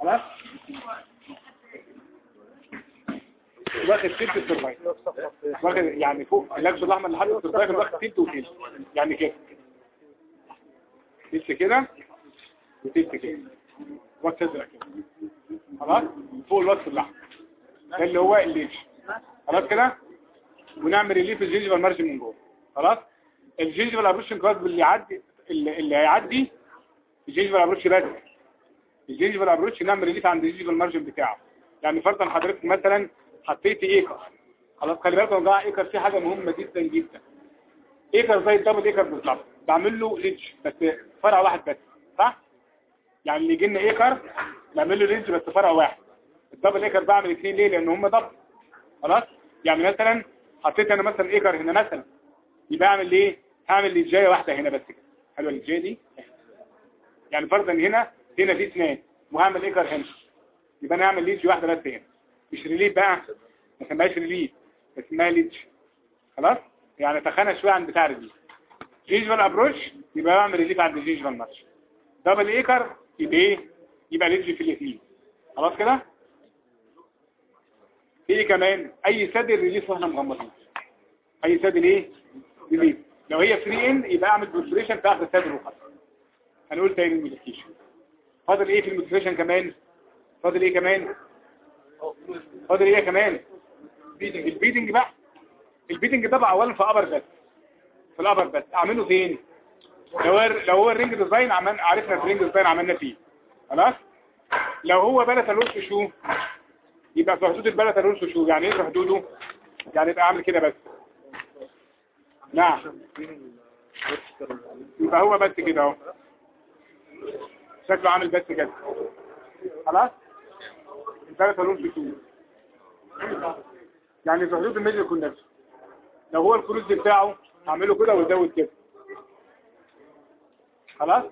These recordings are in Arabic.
خلاص؟ واخد تلت ال survey line واخد يعني فوق اللبس الأحمر لحد ال survey line واخد تلت وتلت يعني كده. تلت كده؟ وتلت كده. وقت كده. خلاص؟ فوق الوقت الاحمر اللي هو الليش خلاص كده؟ ونعمل relief ال gingival margin من جوه. خلاص؟ ال gingival approaching clasp اللي يعدي اللي, هيعدي ال gingival approach بس. ال gingival approach نعمل relief عند ال gingival margin بتاعه. يعني فرضا حضرتك مثلا حطيت Aker. خلاص خلي بالكم يا جماعة Aker فيه حاجة مهمة جدا جدا. Aker زي ال double Aker بالظبط بعمل له ledge بس فرع واحد بس صح؟ يعني اللي يجي لنا Aker بعمل له ledge بس فرع واحد. ال double Aker بعمل اثنين ليه؟ لأن هم double. خلاص؟ يعني مثلا حطيت أنا مثلا Aker هنا مثلا. يبقى أعمل إيه؟ هعمل ledge ايه واحدة هنا بس كده. حلوة ال ledge ايه دي؟ يعني فرضا هنا هنا في اثنين. وهعمل Aker هنا. يبقى أنا هعمل ledge واحدة بس هنا مش relief بقى. ما اسمهاش relief. اسمها ledge. خلاص؟ يعني تخانة شوية عن بتاع relief. gingival approach يبقى بعمل relief عند gingival margin double Aker يبقى إيه؟ يبقى ledge في الاثنين خلاص كده؟ في إيه كمان؟ أي saddle relief وإحنا مغمضين. أي saddle إيه relief. لو هي free end يبقى أعمل preparation تاخد ال saddle وخلاص هنقول تاني ال modification فاضل إيه في ال modification كمان؟ فاضل إيه كمان؟ فاضل إيه كمان؟ ال beading ال beading بقى ال beading ده بقى اولا في upper بس في ال upper بس أعمله فين؟ لو لو هو ال ring design عملنا عرفنا ال ring design عملنا فيه. خلاص؟ لو هو palatal ال horse shoe يبقى في حدود ال palatal ال horse shoe يعني إيه في حدوده؟ يعني يبقى أعمل كده بس. نعم. يبقى هو بس كده أهو. شكله عامل بس كده. خلاص؟ ال palatal ال horse shoe يعني في حدود ال major connector لو هو ال closed بتاعه اعمله كده وازود كده. خلاص؟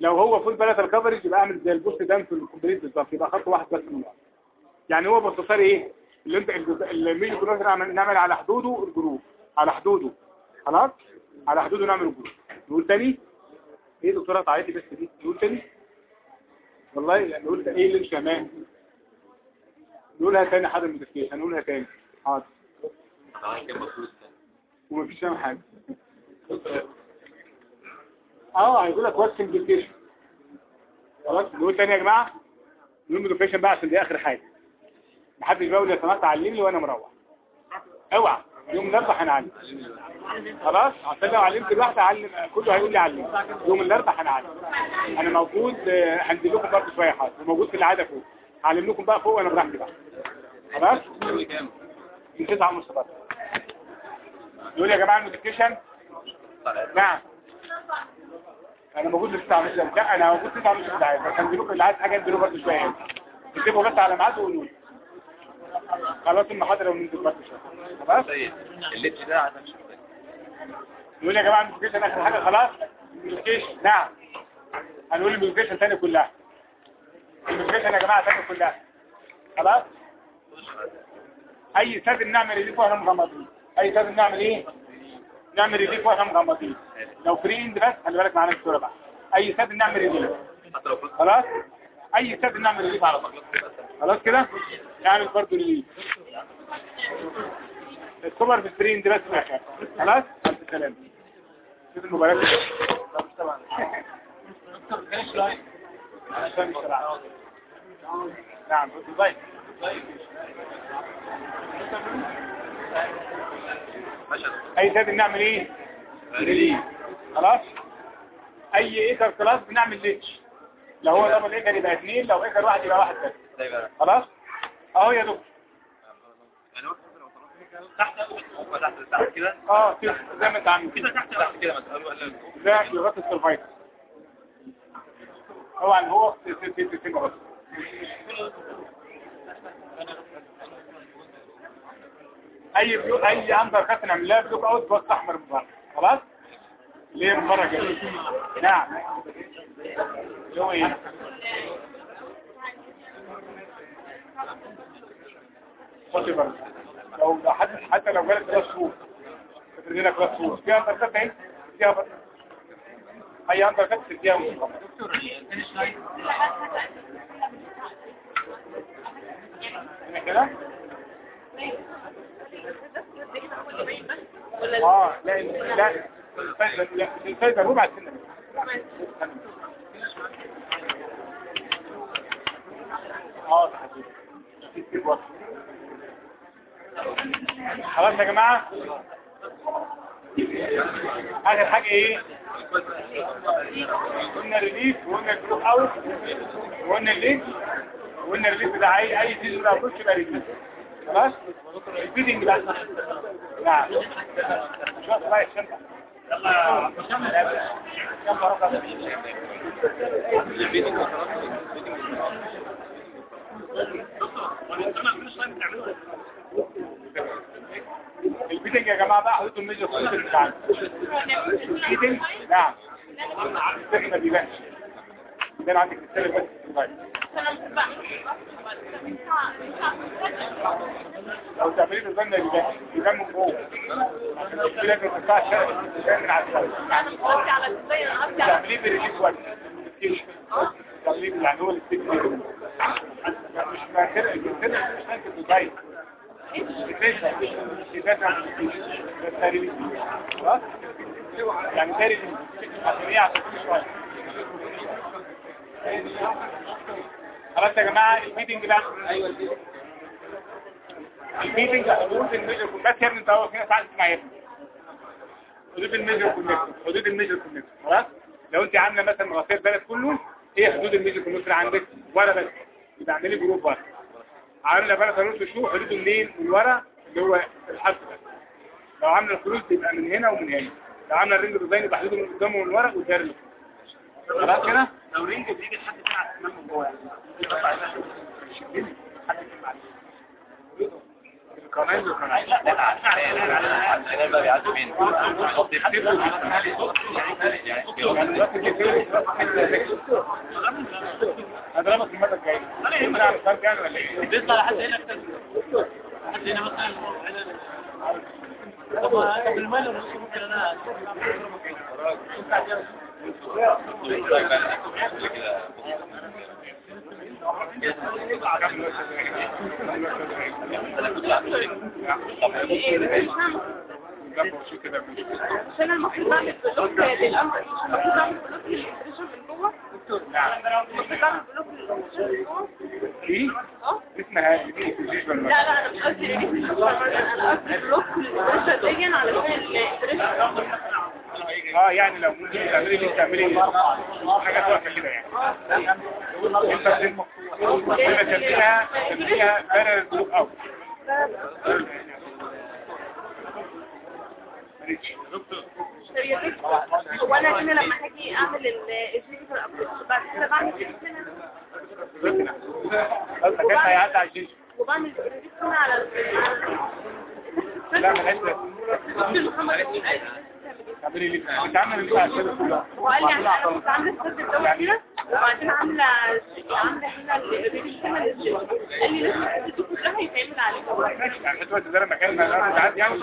لو هو full palatal coverage يبقى أعمل زي ال post dam في ال complete بالظبط يبقى خط واحد بس من بعض. يعني هو باختصار إيه؟ اللي انت ال major connector نعمل على حدوده ال groove. على حدوده. خلاص؟ على حدوده نعمل ال groove. نقول تاني؟ إيه دكتورة؟ تعيطي بس دي. نقول تاني؟ والله نقول إيه اللي مش فاهماه نقولها تاني حاضر مدفكيش هنقولها تاني. حاضر. ومفيش فاهم حاجة. آه هيقول لك وات سمبليفيكيشن خلاص نقول تاني يا جماعة؟ نقول modification بقى عشان دي آخر حاجة. محدش بقى يقول يا سماحة علمني وأنا مروح. اوعى. يوم الاربعاء هنعلم خلاص؟ عشان لو علمت الواحد اعلم كله هيقول لي علم. يوم الاربعاء هنعلم أنا موجود هنزل لكم برضه شوية حاضر موجود في العادة فوق. هعلم لكم بقى فوق وأنا براحتي بقى. خلاص؟ من تسعة ونص بس يقول يا جماعة ال modification نعم. أنا موجود لتسعة ونص لا أنا موجود تسعة ونص بالعاد بس هنزلوكم اللي عايز حاجة انزلوا برضه شوية. تكتبوا بس على ميعاد وقولوا خلاص المحاضرة وننزل شوية. خلاص؟ اللبس ده عشان مش يقول يا جماعة ال modification آخر حاجة خلاص؟ ال modification نعم. هنقول ال modification تاني كلها. ال modification يا جماعة تاني كلها. خلاص؟ أي saddle نعمل relief وإحنا مغمضين. أي saddle نعمل إيه؟ نعمل relief وإحنا مغمضين. لو free end بس خلي بالك معانا الصورة بقى. أي saddle نعمل relief. خلاص؟ أي saddle نعمل relief على طول خلاص كده؟ نعمل برضه relief ال free end بس بقى. خلاص؟ الف سلامه شوف المباراه نعم طيب أي saddle نعمل إيه؟ relief خلاص؟ أي Aker clasp بنعمل ledge. لو هو double Aker يبقى اثنين لو Aker واحد يبقى واحد بس. خلاص؟ اهو يا دكتور. تحت تحت كده آه زي ما انت عامل كده. تحت تحت كده مثلا ده يغطي ال survey line طبعا هو في في في اي أي undercut نعملها block out ب wax أحمر بره خلاص؟ ليه المرة نعم. يومين صوتي برد. لو حتى حتى لو جالك ثلاث شهور تدرينا ثلاث شهور فيها بركات إيه فيها بركات. هي عندها بركات؟ في دكتور هنا كده؟ آه لا لا. الفايدة ربع خلاص يا جماعة. اخر حاجة إيه قلنا ريليف وقلنا الجروب اوت وقلنا اللينك وقلنا الريليف بتاع اي اي سيزون أو بوش يبقى ريليف خلاص الفيدنج بقى نعم شو رايك شنطة يلا كم رقم البيتنج يا جماعة بقى حدود الميجر كونسل بتاعنا البيتنج نعم السخنة بيبانش يبان عندك السلة بس لو تعملين الظن بيبان بيبان من فوق عشان في لازم تطلع شرق بيبان من على السلة تعمليه بريليف وقت تعمليه يعني هو الستيك مش ماخر الجسد مش ماخر دبي يعني داري عشان شوية خلاص يا جماعة الميتنج بقى. أيوه الميتنج حدود الميجر بس يا ابني انت اول كده ساعات تسمع يا ابني حدود الميجر كونكتور حدود الميجر كونكتور خلاص؟ لو انت عاملة مثلا غسيل البلد كله إيه حدود الميجر كونكتور عندك ولا بس. يبقى اعملي جروب واحد عاملة بقى خروج شو حدوده منين من ورا اللي هو الحرف ده. لو عاملة الخروج تبقى من هنا ومن هنا. لو عاملة الرينج ديزاين يبقى حدوده من قدام ومن ورا فوق. خلاص كده؟ لو رينج بيجي لحد ساعة تمام من جوه القناه والقناه لا لا بقى بيعدي مين هضربك المره الجايه أنا يهمني اعمل فرق يعني ولا إيه بيطلع لحد هنا لحد هنا مثلا طب طب المال نص ممكن أنا عشان المفروض اعمل بلوك للامر المفروض اعمل بلوك للانتريشن من جوه المفروض للانتريشن من جوه إيه لا لا أنا مش قصدي أنا قصدي بلوك دي علشان الانتريشن آه يعني لو ممكن تعملي دي تعملي حاجة توقف كده يعني. أنت لما تسميها تسميها بارل بلوك اوت هو أنا هنا لما هاجي أعمل الفيزيكال ابليكيشن بعد كده بعمل هنا قصدك أنت هيعدي على الجيش وبعمل هنا على لا محمد تعملي عامله وبعدين عامله عامله هنا للجيم قال لازم السد كلها يتعمل عليه ماشي يعني انت ده مكان أنا يعني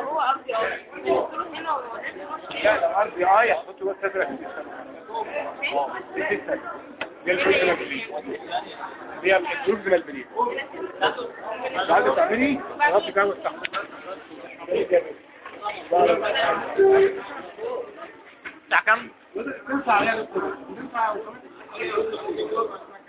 هو أرضي آه يحطوا بس ازرق في السيستم الفكرة البليد هي من البليد بعد تعملي غطي كام الصح بتاع كام؟ تنفع عليها